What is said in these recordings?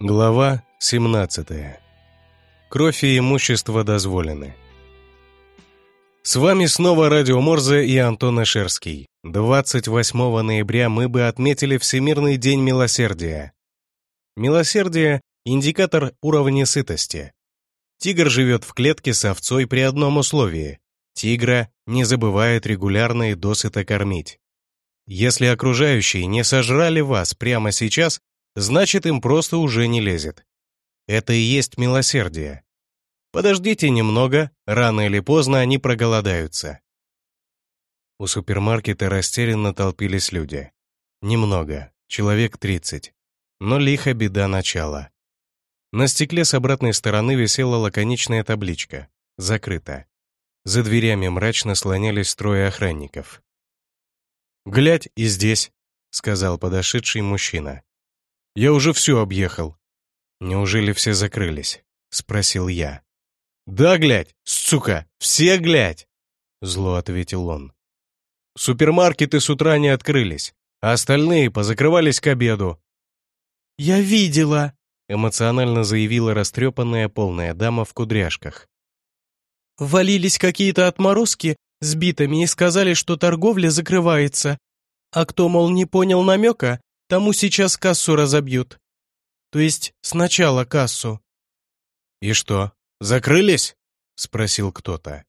Глава 17. Кровь и имущество дозволены. С вами снова Радио Морзе и Антон Эшерский. 28 ноября мы бы отметили Всемирный день милосердия. Милосердие – индикатор уровня сытости. Тигр живет в клетке с овцой при одном условии – тигра не забывает регулярно и досыта кормить. Если окружающие не сожрали вас прямо сейчас, значит им просто уже не лезет. Это и есть милосердие. Подождите немного, рано или поздно они проголодаются. У супермаркета растерянно толпились люди. Немного, человек 30. Но лихо беда начала. На стекле с обратной стороны висела лаконичная табличка «Закрыто». За дверями мрачно слонялись трое охранников. «Глядь и здесь», — сказал подошедший мужчина. Я уже все объехал». «Неужели все закрылись?» — спросил я. «Да, глядь, сука, все глядь!» — зло ответил он. «Супермаркеты с утра не открылись, а остальные позакрывались к обеду». «Я видела!» — эмоционально заявила растрепанная полная дама в кудряшках. «Валились какие-то отморозки с битами и сказали, что торговля закрывается. А кто, мол, не понял намека, Тому сейчас кассу разобьют. То есть сначала кассу. «И что, закрылись?» — спросил кто-то.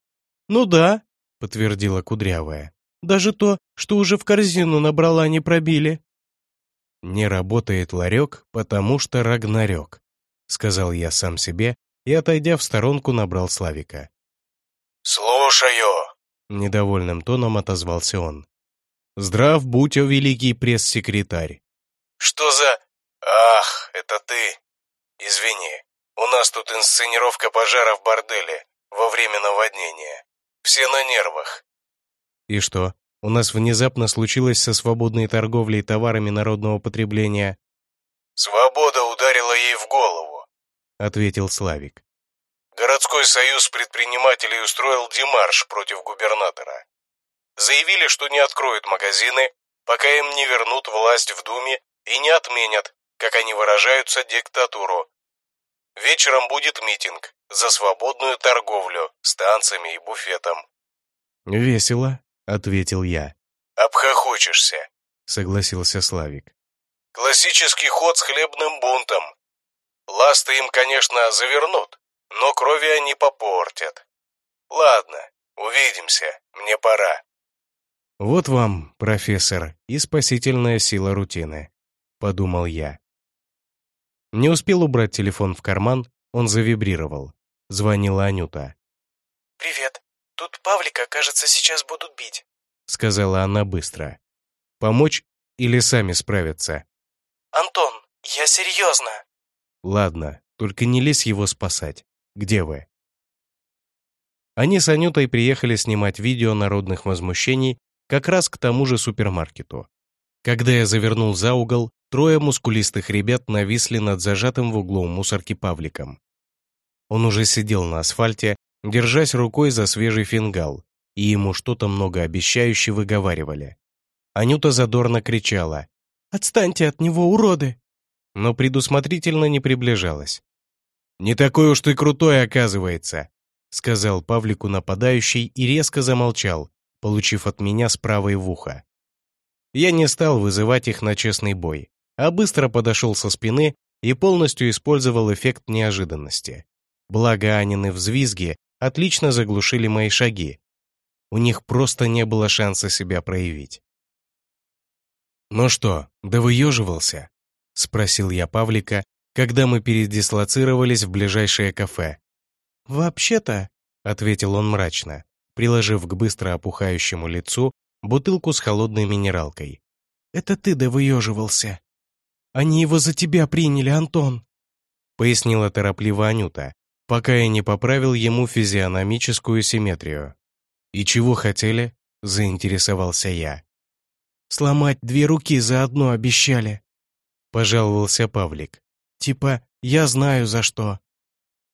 «Ну да», — подтвердила Кудрявая. «Даже то, что уже в корзину набрала, не пробили». «Не работает ларек, потому что рагнарек», — сказал я сам себе и, отойдя в сторонку, набрал Славика. «Слушаю», — недовольным тоном отозвался он. «Здрав будь, о великий пресс-секретарь. «Что за... Ах, это ты! Извини, у нас тут инсценировка пожара в борделе во время наводнения. Все на нервах». «И что, у нас внезапно случилось со свободной торговлей товарами народного потребления?» «Свобода ударила ей в голову», — ответил Славик. «Городской союз предпринимателей устроил демарш против губернатора. Заявили, что не откроют магазины, пока им не вернут власть в Думе и не отменят, как они выражаются, диктатуру. Вечером будет митинг за свободную торговлю с танцами и буфетом. «Весело», — ответил я. «Обхохочешься», — согласился Славик. «Классический ход с хлебным бунтом. Ласты им, конечно, завернут, но крови они попортят. Ладно, увидимся, мне пора». Вот вам, профессор, и спасительная сила рутины. — подумал я. Не успел убрать телефон в карман, он завибрировал. Звонила Анюта. «Привет. Тут Павлика, кажется, сейчас будут бить», — сказала она быстро. «Помочь или сами справятся?» «Антон, я серьезно». «Ладно, только не лезь его спасать. Где вы?» Они с Анютой приехали снимать видео народных возмущений как раз к тому же супермаркету. Когда я завернул за угол, Трое мускулистых ребят нависли над зажатым в углу мусорки Павликом. Он уже сидел на асфальте, держась рукой за свежий фингал, и ему что-то многообещающе выговаривали. Анюта задорно кричала «Отстаньте от него, уроды!» но предусмотрительно не приближалась. «Не такой уж ты крутой, оказывается», сказал Павлику нападающий и резко замолчал, получив от меня справа и в ухо. Я не стал вызывать их на честный бой а быстро подошел со спины и полностью использовал эффект неожиданности. Благо Анины взвизги отлично заглушили мои шаги. У них просто не было шанса себя проявить. «Ну что, да выеживался?» — спросил я Павлика, когда мы передислоцировались в ближайшее кафе. «Вообще-то», — ответил он мрачно, приложив к быстро опухающему лицу бутылку с холодной минералкой. «Это ты да выеживался». Они его за тебя приняли, Антон», — пояснила торопливо Анюта, пока я не поправил ему физиономическую симметрию. «И чего хотели?» — заинтересовался я. «Сломать две руки заодно обещали», — пожаловался Павлик. «Типа, я знаю за что.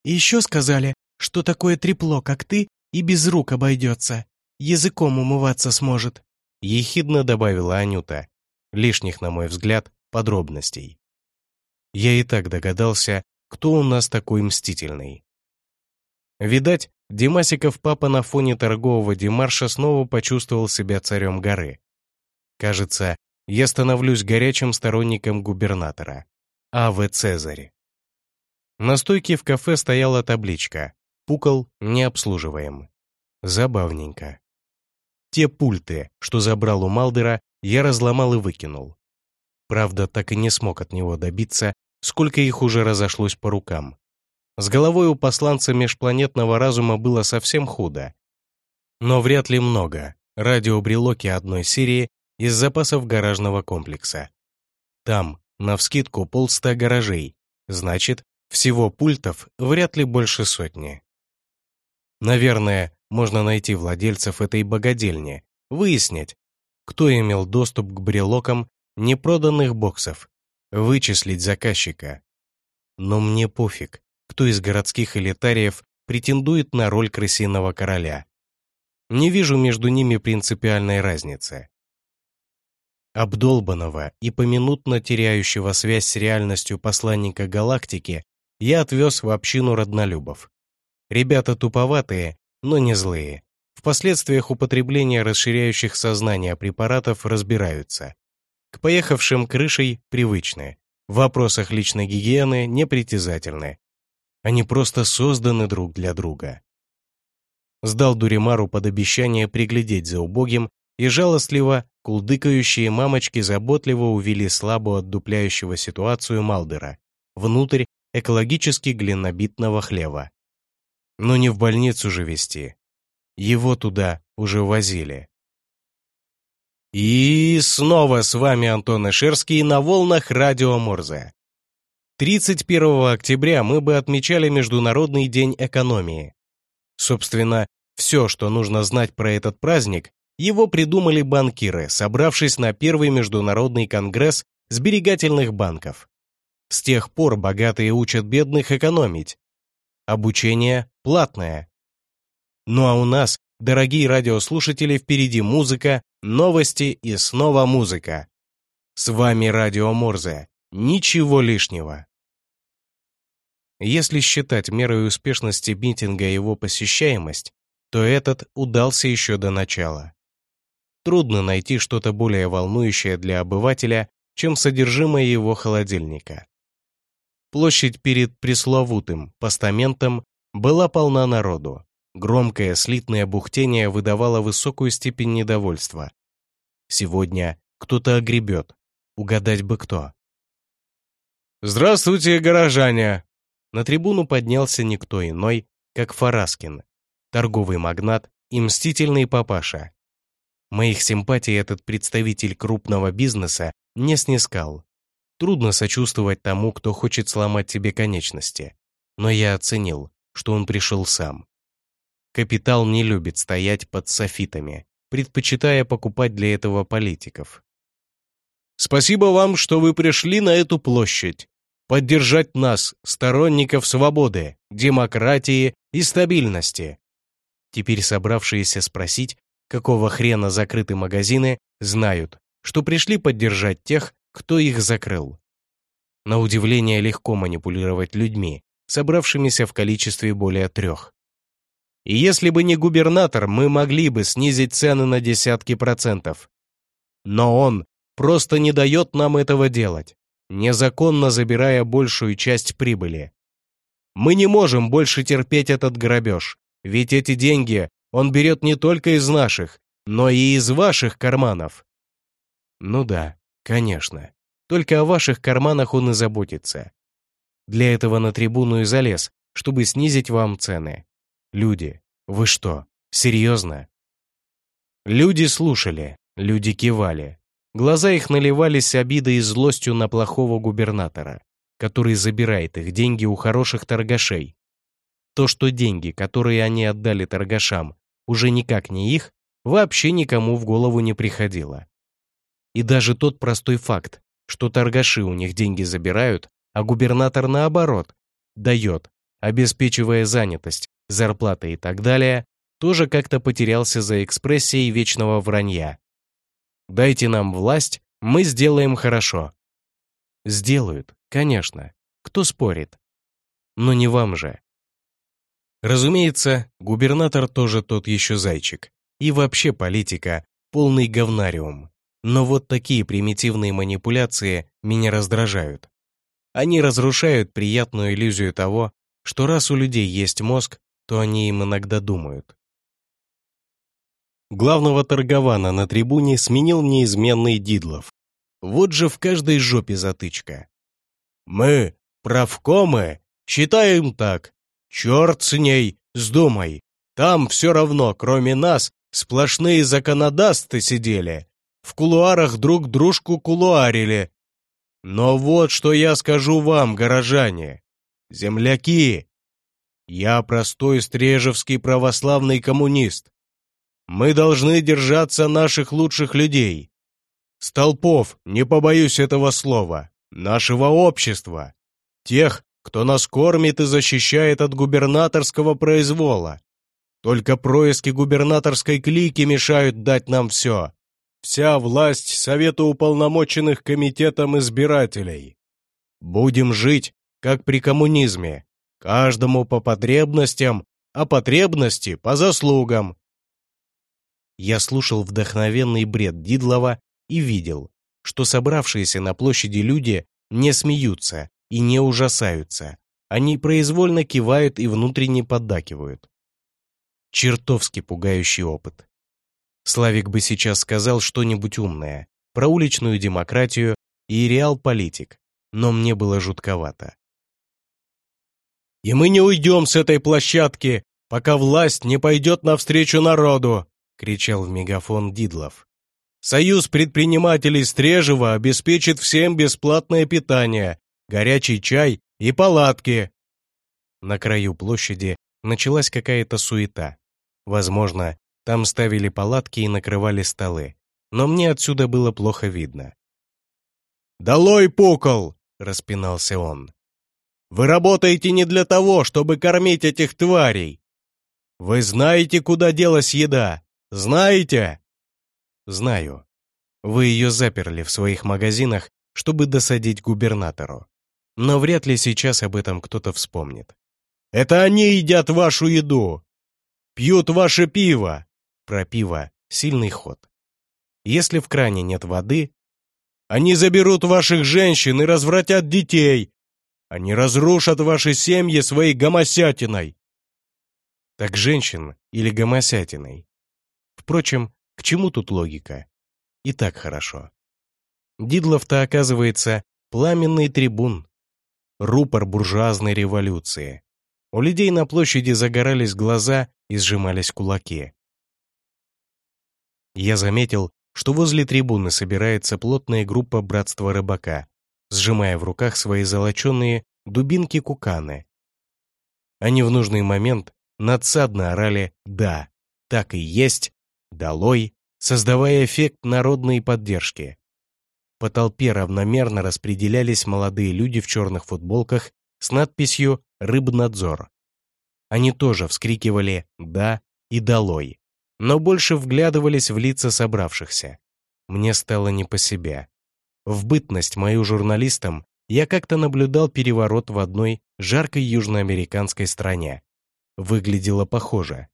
И еще сказали, что такое трепло, как ты, и без рук обойдется. Языком умываться сможет», — ехидно добавила Анюта. Лишних, на мой взгляд, подробностей. Я и так догадался, кто у нас такой мстительный. Видать, Димасиков папа на фоне торгового Димарша снова почувствовал себя царем горы. Кажется, я становлюсь горячим сторонником губернатора. А.В. Цезарь. На стойке в кафе стояла табличка «Пукол не обслуживаем». Забавненько. Те пульты, что забрал у Малдера, я разломал и выкинул. Правда, так и не смог от него добиться, сколько их уже разошлось по рукам. С головой у посланца межпланетного разума было совсем худо. Но вряд ли много. Радиобрелоки одной серии из запасов гаражного комплекса. Там, навскидку, полста гаражей. Значит, всего пультов вряд ли больше сотни. Наверное, можно найти владельцев этой богадельни, выяснить, кто имел доступ к брелокам непроданных боксов, вычислить заказчика. Но мне пофиг, кто из городских элитариев претендует на роль крысиного короля. Не вижу между ними принципиальной разницы. Обдолбанного и поминутно теряющего связь с реальностью посланника галактики я отвез в общину роднолюбов. Ребята туповатые, но не злые. В последствиях употребления расширяющих сознание препаратов разбираются. К поехавшим крышей привычны. В вопросах личной гигиены непритязательны. Они просто созданы друг для друга. Сдал Дуримару под обещание приглядеть за убогим, и жалостливо, кулдыкающие мамочки заботливо увели слабо отдупляющего ситуацию Малдера внутрь экологически глинобитного хлева. Но не в больницу же везти. Его туда уже возили. И снова с вами Антон Ишерский на волнах радио Морзе. 31 октября мы бы отмечали Международный день экономии. Собственно, все, что нужно знать про этот праздник, его придумали банкиры, собравшись на первый международный конгресс сберегательных банков. С тех пор богатые учат бедных экономить. Обучение платное. Ну а у нас, дорогие радиослушатели, впереди музыка, новости и снова музыка. С вами Радио Морзе. Ничего лишнего. Если считать мерой успешности митинга его посещаемость, то этот удался еще до начала. Трудно найти что-то более волнующее для обывателя, чем содержимое его холодильника. Площадь перед пресловутым постаментом была полна народу. Громкое слитное бухтение выдавало высокую степень недовольства. Сегодня кто-то огребет. Угадать бы кто. «Здравствуйте, горожане!» На трибуну поднялся никто иной, как Фараскин, торговый магнат и мстительный папаша. Моих симпатий этот представитель крупного бизнеса не снискал. Трудно сочувствовать тому, кто хочет сломать тебе конечности. Но я оценил, что он пришел сам. Капитал не любит стоять под софитами, предпочитая покупать для этого политиков. Спасибо вам, что вы пришли на эту площадь. Поддержать нас, сторонников свободы, демократии и стабильности. Теперь собравшиеся спросить, какого хрена закрыты магазины, знают, что пришли поддержать тех, кто их закрыл. На удивление легко манипулировать людьми, собравшимися в количестве более трех. И если бы не губернатор, мы могли бы снизить цены на десятки процентов. Но он просто не дает нам этого делать, незаконно забирая большую часть прибыли. Мы не можем больше терпеть этот грабеж, ведь эти деньги он берет не только из наших, но и из ваших карманов. Ну да, Конечно. Только о ваших карманах он и заботится. Для этого на трибуну и залез, чтобы снизить вам цены. Люди, вы что, серьезно? Люди слушали, люди кивали. Глаза их наливались обидой и злостью на плохого губернатора, который забирает их деньги у хороших торгашей. То, что деньги, которые они отдали торгашам, уже никак не их, вообще никому в голову не приходило. И даже тот простой факт, что торгаши у них деньги забирают, а губернатор наоборот, дает, обеспечивая занятость, зарплаты и так далее, тоже как-то потерялся за экспрессией вечного вранья. «Дайте нам власть, мы сделаем хорошо». Сделают, конечно. Кто спорит? Но не вам же. Разумеется, губернатор тоже тот еще зайчик. И вообще политика — полный говнариум. Но вот такие примитивные манипуляции меня раздражают. Они разрушают приятную иллюзию того, что раз у людей есть мозг, то они им иногда думают. Главного торгована на трибуне сменил неизменный Дидлов. Вот же в каждой жопе затычка. «Мы, правкомы, считаем так. Черт с ней, с думой. Там все равно, кроме нас, сплошные законодасты сидели. В кулуарах друг дружку кулуарили. Но вот что я скажу вам, горожане. Земляки, я простой стрежевский православный коммунист. Мы должны держаться наших лучших людей. Столпов, не побоюсь этого слова, нашего общества. Тех, кто нас кормит и защищает от губернаторского произвола. Только происки губернаторской клики мешают дать нам все. Вся власть Совета уполномоченных комитетом избирателей. Будем жить, как при коммунизме, Каждому по потребностям, а потребности по заслугам. Я слушал вдохновенный бред Дидлова и видел, что собравшиеся на площади люди не смеются и не ужасаются. Они произвольно кивают и внутренне поддакивают. Чертовски пугающий опыт. Славик бы сейчас сказал что-нибудь умное про уличную демократию и реал-политик, но мне было жутковато. И мы не уйдем с этой площадки, пока власть не пойдет навстречу народу!» — кричал в мегафон Дидлов. «Союз предпринимателей Стрежева обеспечит всем бесплатное питание, горячий чай и палатки!» На краю площади началась какая-то суета. Возможно, там ставили палатки и накрывали столы, но мне отсюда было плохо видно. «Долой пукол!» — распинался он. Вы работаете не для того, чтобы кормить этих тварей. Вы знаете, куда делась еда? Знаете? Знаю. Вы ее заперли в своих магазинах, чтобы досадить губернатору. Но вряд ли сейчас об этом кто-то вспомнит. Это они едят вашу еду. Пьют ваше пиво. Про пиво сильный ход. Если в кране нет воды, они заберут ваших женщин и развратят детей, они разрушат ваши семьи своей гомосятиной. Так женщин или гомосятиной? Впрочем, к чему тут логика? И так хорошо. Дидлов-то, оказывается, пламенный трибун. Рупор буржуазной революции. У людей на площади загорались глаза и сжимались кулаки. Я заметил, что возле трибуны собирается плотная группа братства рыбака, сжимая в руках свои золоченые дубинки-куканы. Они в нужный момент надсадно орали «да», «так и есть», «долой», создавая эффект народной поддержки. По толпе равномерно распределялись молодые люди в черных футболках с надписью «Рыбнадзор». Они тоже вскрикивали «да» и «долой», но больше вглядывались в лица собравшихся. Мне стало не по себе. В бытность мою журналистом я как-то наблюдал переворот в одной жаркой южноамериканской стране. Выглядело похоже.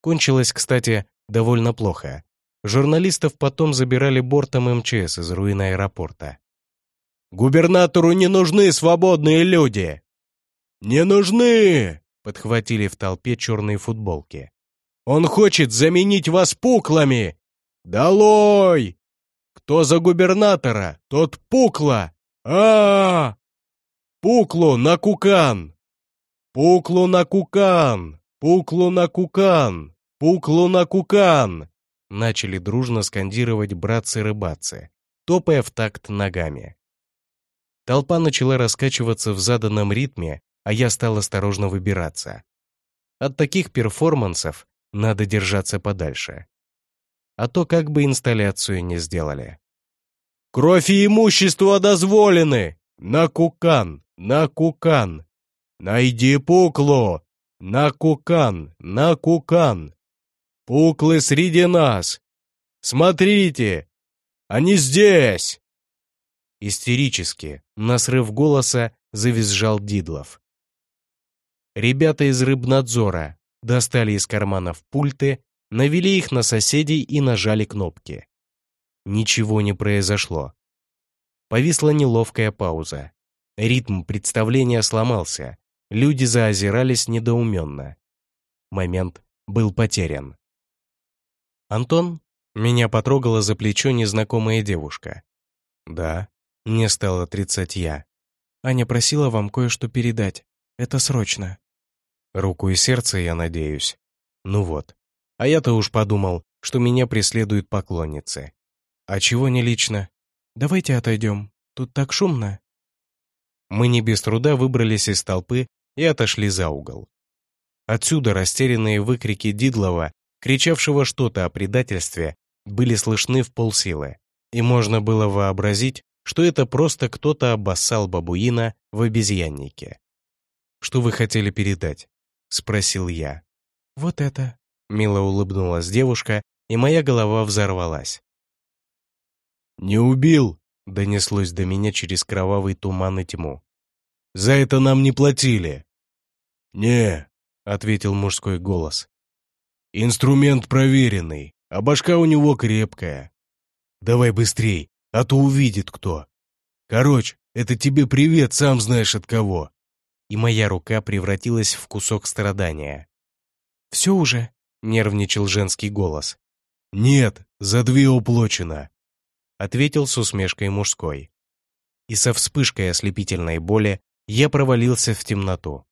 Кончилось, кстати, довольно плохо. Журналистов потом забирали бортом МЧС из руин аэропорта. «Губернатору не нужны свободные люди!» «Не нужны!» — подхватили в толпе черные футболки. «Он хочет заменить вас пуклами! Долой! Кто за губернатора, тот пукла! а, -а, -а! Пуклу на кукан! Пуклу на кукан! Пуклу на кукан! Пуклу на кукан!» Начали дружно скандировать братцы-рыбацы, топая в такт ногами. Толпа начала раскачиваться в заданном ритме, а я стал осторожно выбираться. От таких перформансов надо держаться подальше а то как бы инсталляцию не сделали. «Кровь и имущество дозволены! На кукан! На кукан! Найди пуклу! На кукан! На кукан! Пуклы среди нас! Смотрите! Они здесь!» Истерически, на срыв голоса, завизжал Дидлов. Ребята из рыбнадзора достали из карманов пульты, навели их на соседей и нажали кнопки. Ничего не произошло. Повисла неловкая пауза. Ритм представления сломался. Люди заозирались недоуменно. Момент был потерян. «Антон?» Меня потрогала за плечо незнакомая девушка. «Да», — не стал отрицать я. «Аня просила вам кое-что передать. Это срочно». Руку и сердце, я надеюсь. Ну вот. А я-то уж подумал, что меня преследуют поклонницы. А чего не лично? Давайте отойдем. Тут так шумно. Мы не без труда выбрались из толпы и отошли за угол. Отсюда растерянные выкрики Дидлова, кричавшего что-то о предательстве, были слышны в полсилы, и можно было вообразить, что это просто кто-то обоссал бабуина в обезьяннике. «Что вы хотели передать?» — спросил я. «Вот это», — мило улыбнулась девушка, и моя голова взорвалась. «Не убил!» — донеслось до меня через кровавый туман и тьму. «За это нам не платили!» «Не», — ответил мужской голос. «Инструмент проверенный, а башка у него крепкая. Давай быстрей, а то увидит кто. Короче, это тебе привет, сам знаешь от кого». И моя рука превратилась в кусок страдания. «Все уже?» — нервничал женский голос. «Нет, за две уплочено», — ответил с усмешкой мужской. И со вспышкой ослепительной боли я провалился в темноту.